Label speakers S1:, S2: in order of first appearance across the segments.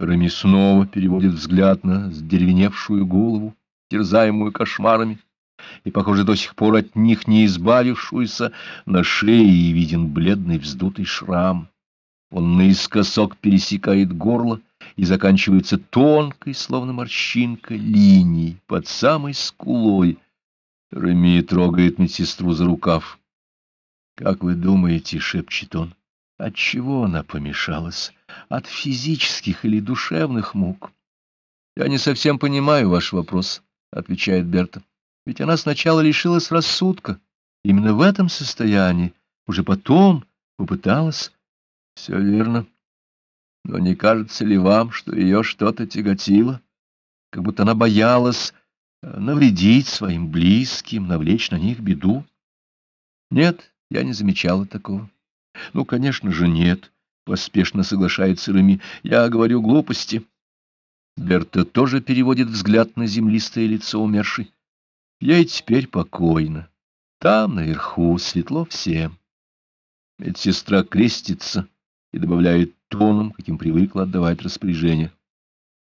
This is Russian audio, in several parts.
S1: Рами снова переводит взгляд на сдеревеневшую голову, терзаемую кошмарами, и, похоже, до сих пор от них не избавившуюся, на шее виден бледный вздутый шрам. Он наискосок пересекает горло и заканчивается тонкой, словно морщинка, линией под самой скулой. Реми трогает медсестру за рукав. «Как вы думаете, — шепчет он, — от чего она помешалась? От физических или душевных мук?» «Я не совсем понимаю ваш вопрос», — отвечает Берта. «Ведь она сначала лишилась рассудка. Именно в этом состоянии. Уже потом попыталась...» «Все верно. Но не кажется ли вам, что ее что-то тяготило? Как будто она боялась э, навредить своим близким, навлечь на них беду?» «Нет, я не замечала такого. Ну, конечно же, нет, — поспешно соглашается Реми. Я говорю глупости. Берта тоже переводит взгляд на землистое лицо умершей. Ей теперь покойно. Там, наверху, светло всем. Медсестра крестится и добавляет тоном, каким привыкла отдавать распоряжение.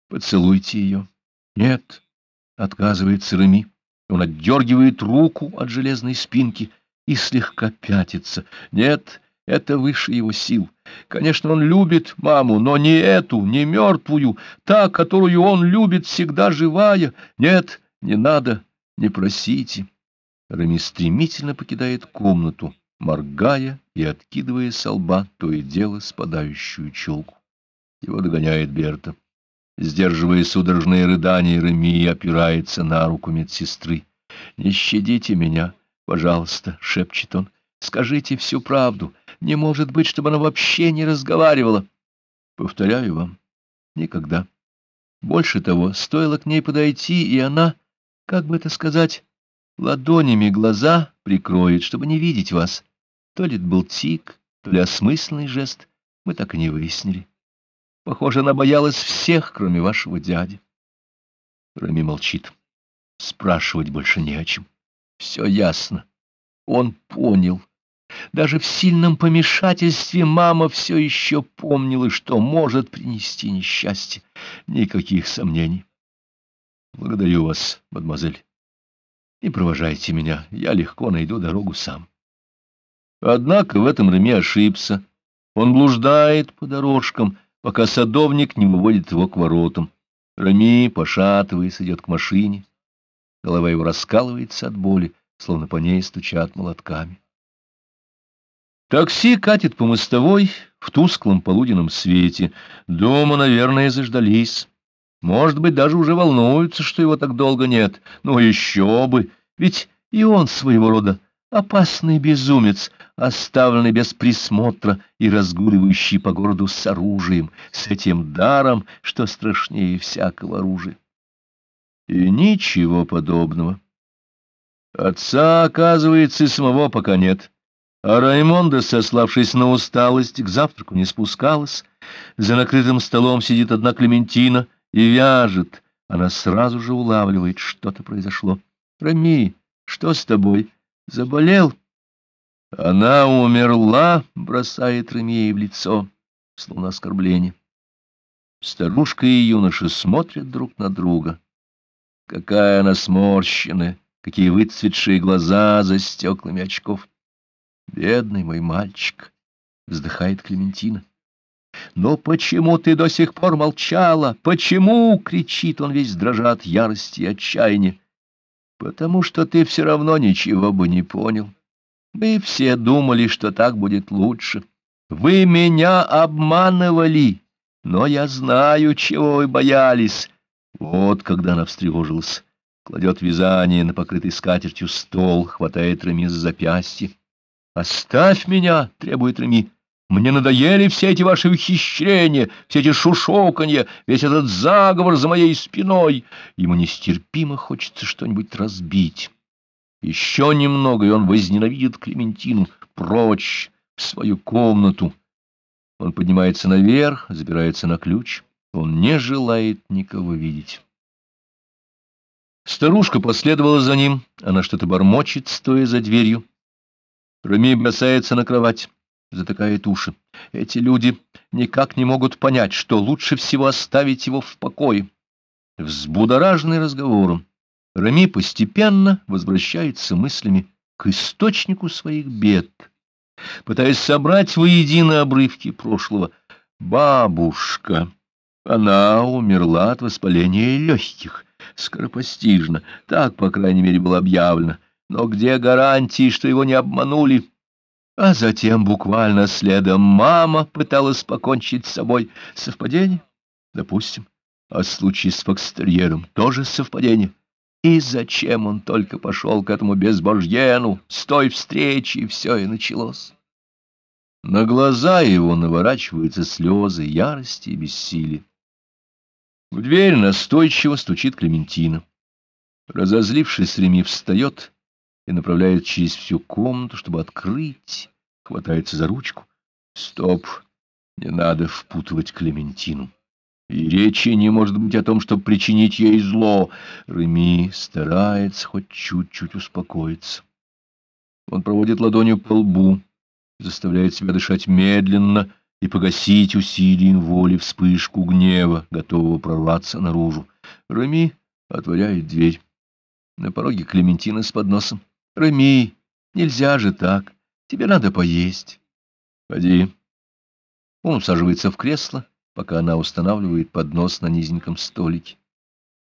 S1: «Поцелуйте ее». «Нет», — отказывается Реми. Он отдергивает руку от железной спинки — и слегка пятится. Нет, это выше его сил. Конечно, он любит маму, но не эту, не мертвую, та, которую он любит, всегда живая. Нет, не надо, не просите. Рами стремительно покидает комнату, моргая и откидывая со лба то и дело спадающую челку. Его догоняет Берта. Сдерживая судорожные рыдания, Рами опирается на руку медсестры. «Не щадите меня!» «Пожалуйста», — шепчет он, — «скажите всю правду. Не может быть, чтобы она вообще не разговаривала». Повторяю вам, никогда. Больше того, стоило к ней подойти, и она, как бы это сказать, ладонями глаза прикроет, чтобы не видеть вас. То ли это был тик, то ли осмысленный жест, мы так и не выяснили. Похоже, она боялась всех, кроме вашего дяди. Рами молчит. Спрашивать больше не о чем. Все ясно. Он понял. Даже в сильном помешательстве мама все еще помнила, что может принести несчастье. Никаких сомнений. Благодарю вас, мадемуазель. Не провожайте меня, я легко найду дорогу сам. Однако в этом Реми ошибся. Он блуждает по дорожкам, пока садовник не выводит его к воротам. Рами, пошатываясь, идет к машине. Голова его раскалывается от боли, словно по ней стучат молотками. Такси катит по мостовой в тусклом полуденном свете. Дома, наверное, заждались. Может быть, даже уже волнуются, что его так долго нет. Но еще бы! Ведь и он своего рода опасный безумец, оставленный без присмотра и разгуливающий по городу с оружием, с этим даром, что страшнее всякого оружия. И ничего подобного. Отца, оказывается, и самого пока нет. А Раймонда, сославшись на усталость, к завтраку не спускалась. За накрытым столом сидит одна Клементина и вяжет. Она сразу же улавливает, что-то произошло. «Рами, что с тобой? Заболел?» «Она умерла», — бросает Рами в лицо, словно оскорбление. Старушка и юноша смотрят друг на друга. Какая она сморщенная, какие выцветшие глаза за стеклами очков. Бедный мой мальчик, вздыхает Клементина. «Но почему ты до сих пор молчала? Почему?» — кричит он весь дрожа от ярости и отчаяния. «Потому что ты все равно ничего бы не понял. Мы все думали, что так будет лучше. Вы меня обманывали, но я знаю, чего вы боялись. Вот когда она встревожилась. Кладет вязание на покрытый скатертью стол, хватает Реми за запястье. «Оставь меня!» — требует Реми. «Мне надоели все эти ваши ухищрения, все эти шушоканья, весь этот заговор за моей спиной. Ему нестерпимо хочется что-нибудь разбить. Еще немного, и он возненавидит Клементину. Прочь, в свою комнату. Он поднимается наверх, забирается на ключ. Он не желает никого видеть. Старушка последовала за ним. Она что-то бормочет, стоя за дверью. Рами бросается на кровать. затыкает уши. Эти люди никак не могут понять, что лучше всего оставить его в покое. Взбудораженный разговором, Рами постепенно возвращается мыслями к источнику своих бед, пытаясь собрать воедино обрывки прошлого. Бабушка, она умерла от воспаления легких, скоропостижно, так, по крайней мере, было объявлено. Но где гарантии, что его не обманули? А затем буквально следом мама пыталась покончить с собой. Совпадение? Допустим. А случай с Фокстерьером тоже совпадение. И зачем он только пошел к этому безбожьену? С той встречи все и началось. На глаза его наворачиваются слезы ярости и бессилия. В дверь настойчиво стучит Клементина. Разозлившись, Реми встает и направляет через всю комнату, чтобы открыть, хватается за ручку. Стоп, не надо впутывать Клементину. И речи не может быть о том, чтобы причинить ей зло. Реми старается хоть чуть-чуть успокоиться. Он проводит ладонью по лбу, заставляет себя дышать медленно и погасить усилием воли вспышку гнева, готового прорваться наружу. Реми отворяет дверь. На пороге Клементина с подносом. Реми, нельзя же так. Тебе надо поесть. Ходи. Он усаживается в кресло, пока она устанавливает поднос на низеньком столике.